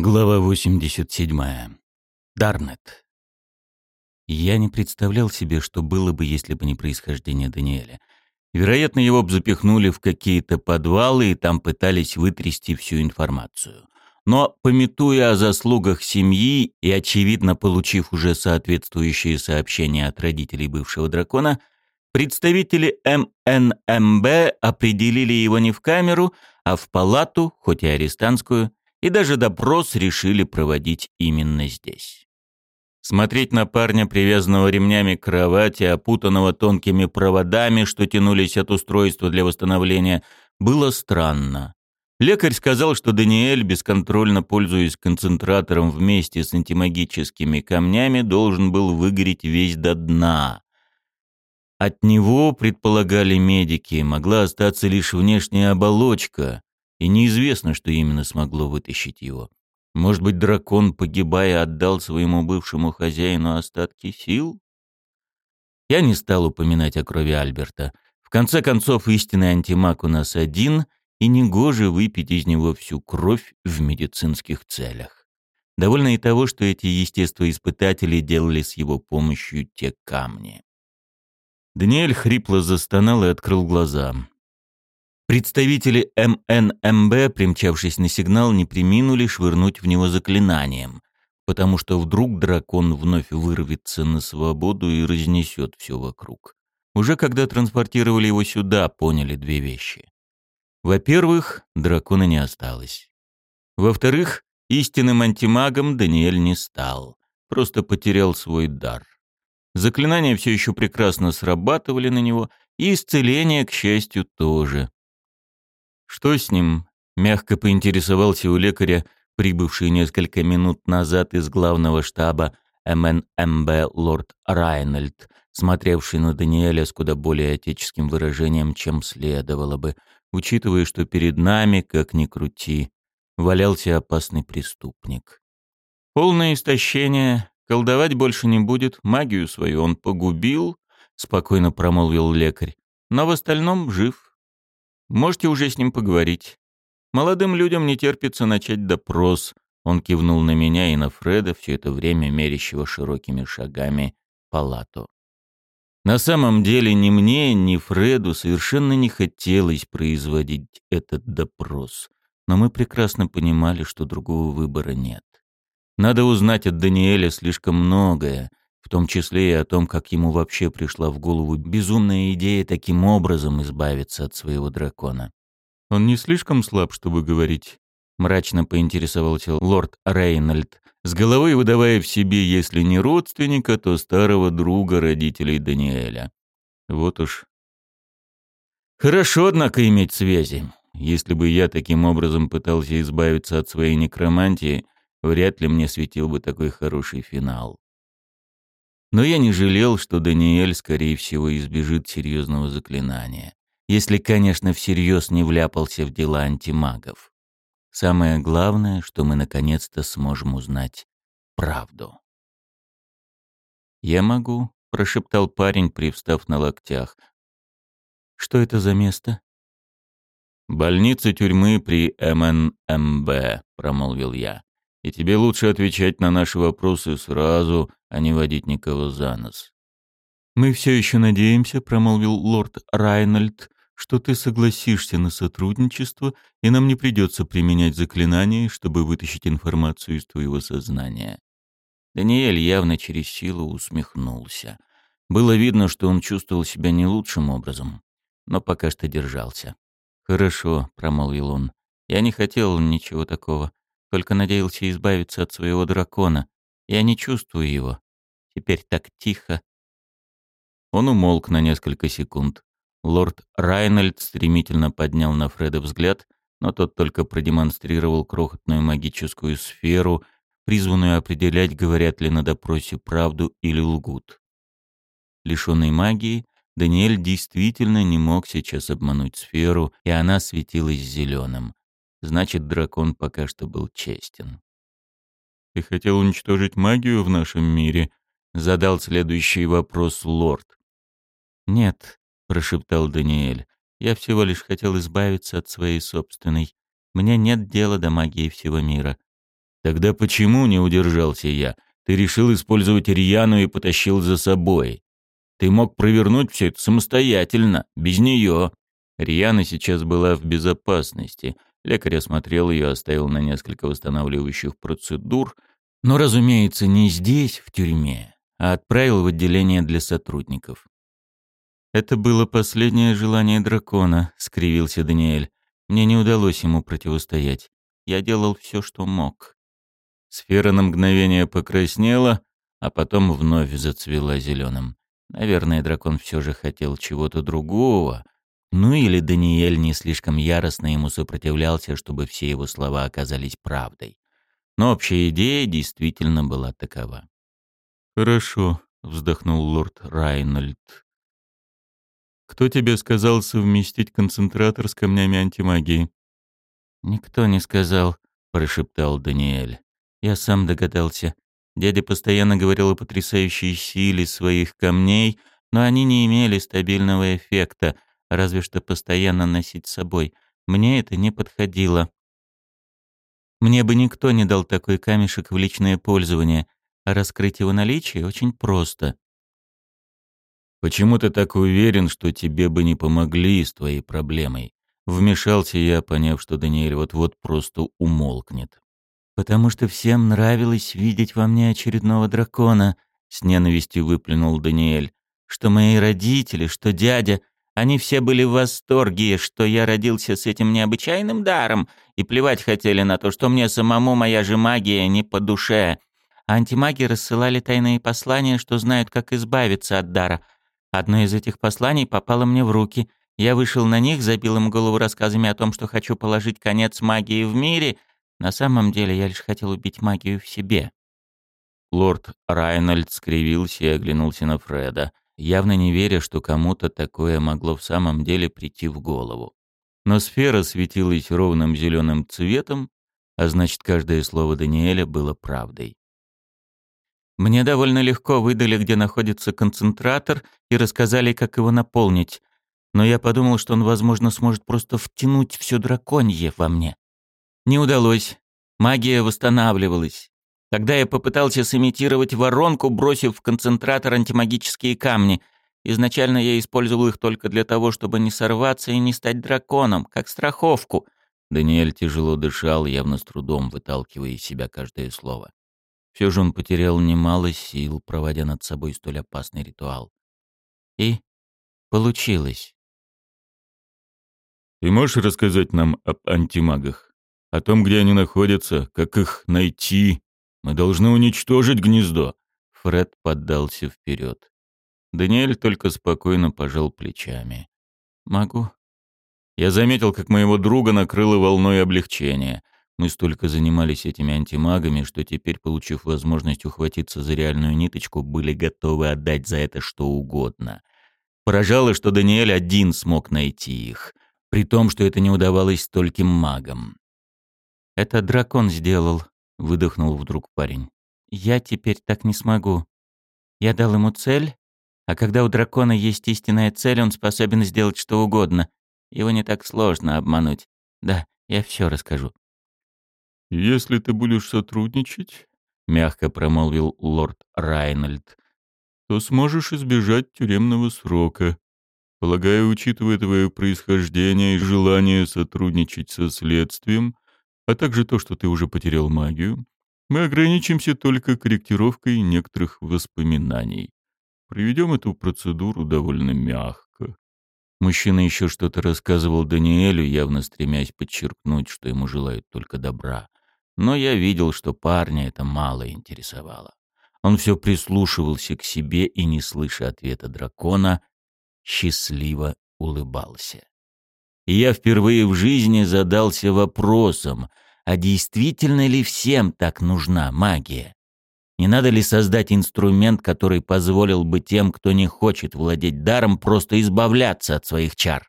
Глава 87. Дарнет. Я не представлял себе, что было бы, если бы не происхождение Даниэля. Вероятно, его бы запихнули в какие-то подвалы и там пытались вытрясти всю информацию. Но, пометуя о заслугах семьи и, очевидно, получив уже соответствующие сообщения от родителей бывшего дракона, представители МНМБ определили его не в камеру, а в палату, хоть и арестантскую, и даже допрос решили проводить именно здесь. Смотреть на парня, привязанного ремнями к кровати, опутанного тонкими проводами, что тянулись от устройства для восстановления, было странно. Лекарь сказал, что Даниэль, бесконтрольно пользуясь концентратором вместе с антимагическими камнями, должен был выгореть весь до дна. От него, предполагали медики, могла остаться лишь внешняя оболочка, и неизвестно, что именно смогло вытащить его. Может быть, дракон, погибая, отдал своему бывшему хозяину остатки сил? Я не стал упоминать о крови Альберта. В конце концов, истинный антимаг у нас один, и негоже выпить из него всю кровь в медицинских целях. Довольно и того, что эти естествоиспытатели делали с его помощью те камни. Даниэль хрипло застонал и открыл глаза. Представители МНМБ, примчавшись на сигнал, не приминули швырнуть в него заклинанием, потому что вдруг дракон вновь вырвется на свободу и разнесет все вокруг. Уже когда транспортировали его сюда, поняли две вещи. Во-первых, дракона не осталось. Во-вторых, истинным антимагом Даниэль не стал, просто потерял свой дар. Заклинания все еще прекрасно срабатывали на него, и исцеление, к счастью, тоже. «Что с ним?» — мягко поинтересовался у лекаря, прибывший несколько минут назад из главного штаба МНМБ лорд Райнольд, смотревший на Даниэля с куда более отеческим выражением, чем следовало бы, учитывая, что перед нами, как ни крути, валялся опасный преступник. Полное истощение, колдовать больше не будет, магию свою он погубил, спокойно промолвил лекарь, но в остальном жив. Можете уже с ним поговорить. Молодым людям не терпится начать допрос. Он кивнул на меня и на Фреда, все это время мерящего широкими шагами палату. На самом деле ни мне, ни Фреду совершенно не хотелось производить этот допрос, но мы прекрасно понимали, что другого выбора нет. Надо узнать от Даниэля слишком многое, в том числе и о том, как ему вообще пришла в голову безумная идея таким образом избавиться от своего дракона. «Он не слишком слаб, чтобы говорить?» — мрачно поинтересовался лорд Рейнольд, с головой выдавая в себе, если не родственника, то старого друга родителей Даниэля. Вот уж. Хорошо, однако, иметь связи. Если бы я таким образом пытался избавиться от своей некромантии, вряд ли мне светил бы такой хороший финал. Но я не жалел, что Даниэль, скорее всего, избежит серьезного заклинания. Если, конечно, всерьез не вляпался в дела антимагов. Самое главное, что мы наконец-то сможем узнать правду. «Я могу», — прошептал парень, привстав на локтях. «Что это за место?» «Больница тюрьмы при МНМБ», — промолвил я. «И тебе лучше отвечать на наши вопросы сразу, а не водить никого за нос. «Мы все еще надеемся», — промолвил лорд Райнольд, «что ты согласишься на сотрудничество, и нам не придется применять заклинания, чтобы вытащить информацию из твоего сознания». Даниэль явно через силу усмехнулся. Было видно, что он чувствовал себя не лучшим образом, но пока что держался. «Хорошо», — промолвил он. «Я не хотел ничего такого, только надеялся избавиться от своего дракона. Я не чувствую его. Теперь так тихо. Он умолк на несколько секунд. Лорд Райнольд стремительно поднял на Фреда взгляд, но тот только продемонстрировал крохотную магическую сферу, призванную определять, говорят ли на допросе правду или лгут. Лишенный магии, Даниэль действительно не мог сейчас обмануть сферу, и она светилась зеленым. Значит, дракон пока что был честен. «Ты хотел уничтожить магию в нашем мире?» — задал следующий вопрос лорд. «Нет», — прошептал Даниэль, — «я всего лишь хотел избавиться от своей собственной. Мне нет дела до магии всего мира». Тогда почему не удержался я? Ты решил использовать Рьяну и потащил за собой. Ты мог провернуть все это самостоятельно, без нее. Рьяна сейчас была в безопасности. Лекарь осмотрел ее, оставил на несколько восстанавливающих процедур, но, разумеется, не здесь, в тюрьме, а отправил в отделение для сотрудников. «Это было последнее желание дракона», — скривился Даниэль. «Мне не удалось ему противостоять. Я делал все, что мог». Сфера на мгновение покраснела, а потом вновь зацвела зеленым. Наверное, дракон все же хотел чего-то другого. Ну или Даниэль не слишком яростно ему сопротивлялся, чтобы все его слова оказались правдой. Но общая идея действительно была такова. «Хорошо», — вздохнул лорд Райнольд. «Кто тебе сказал совместить концентратор с камнями антимагии?» «Никто не сказал», — прошептал Даниэль. Я сам догадался. Дядя постоянно говорил о потрясающей силе своих камней, но они не имели стабильного эффекта, разве что постоянно носить с собой. Мне это не подходило. Мне бы никто не дал такой камешек в личное пользование, а раскрыть его наличие очень просто. «Почему ты так уверен, что тебе бы не помогли с твоей проблемой?» Вмешался я, поняв, что Даниэль вот-вот просто умолкнет потому что всем нравилось видеть во мне очередного дракона», — с ненавистью выплюнул Даниэль. «Что мои родители, что дядя, они все были в восторге, что я родился с этим необычайным даром, и плевать хотели на то, что мне самому моя же магия не по душе. антимаги рассылали тайные послания, что знают, как избавиться от дара. Одно из этих посланий попало мне в руки. Я вышел на них, забил им голову рассказами о том, что хочу положить конец магии в мире — на самом деле я лишь хотел убить магию в себе. Лорд Райнольд скривился и оглянулся на Фреда, явно не веря, что кому-то такое могло в самом деле прийти в голову. Но сфера светилась ровным зеленым цветом, а значит, каждое слово Даниэля было правдой. Мне довольно легко выдали, где находится концентратор, и рассказали, как его наполнить. Но я подумал, что он, возможно, сможет просто втянуть все драконье во мне. Не удалось. Магия восстанавливалась. Тогда я попытался сымитировать воронку, бросив в концентратор антимагические камни. Изначально я использовал их только для того, чтобы не сорваться и не стать драконом, как страховку. Даниэль тяжело дышал, явно с трудом выталкивая из себя каждое слово. Все же он потерял немало сил, проводя над собой столь опасный ритуал. И получилось. «Ты можешь рассказать нам об антимагах?» О том, где они находятся, как их найти. Мы должны уничтожить гнездо. Фред поддался вперед. Даниэль только спокойно пожал плечами. «Могу». Я заметил, как моего друга накрыло волной облегчения. Мы столько занимались этими антимагами, что теперь, получив возможность ухватиться за реальную ниточку, были готовы отдать за это что угодно. Поражало, что Даниэль один смог найти их, при том, что это не удавалось стольким магам. «Это дракон сделал», — выдохнул вдруг парень. «Я теперь так не смогу. Я дал ему цель, а когда у дракона есть истинная цель, он способен сделать что угодно. Его не так сложно обмануть. Да, я все расскажу». «Если ты будешь сотрудничать», — мягко промолвил лорд Райнольд, «то сможешь избежать тюремного срока. Полагаю, учитывая твое происхождение и желание сотрудничать со следствием, а также то, что ты уже потерял магию, мы ограничимся только корректировкой некоторых воспоминаний. Проведем эту процедуру довольно мягко. Мужчина еще что-то рассказывал Даниэлю, явно стремясь подчеркнуть, что ему желают только добра. Но я видел, что парня это мало интересовало. Он все прислушивался к себе и, не слыша ответа дракона, счастливо улыбался. И я впервые в жизни задался вопросом, а действительно ли всем так нужна магия? Не надо ли создать инструмент, который позволил бы тем, кто не хочет владеть даром, просто избавляться от своих чар?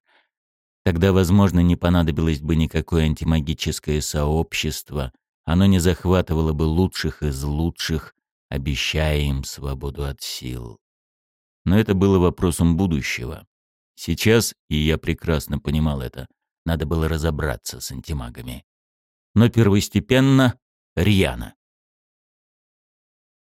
Тогда, возможно, не понадобилось бы никакое антимагическое сообщество, оно не захватывало бы лучших из лучших, обещая им свободу от сил. Но это было вопросом будущего. Сейчас, и я прекрасно понимал это, надо было разобраться с антимагами. Но первостепенно Рьяно.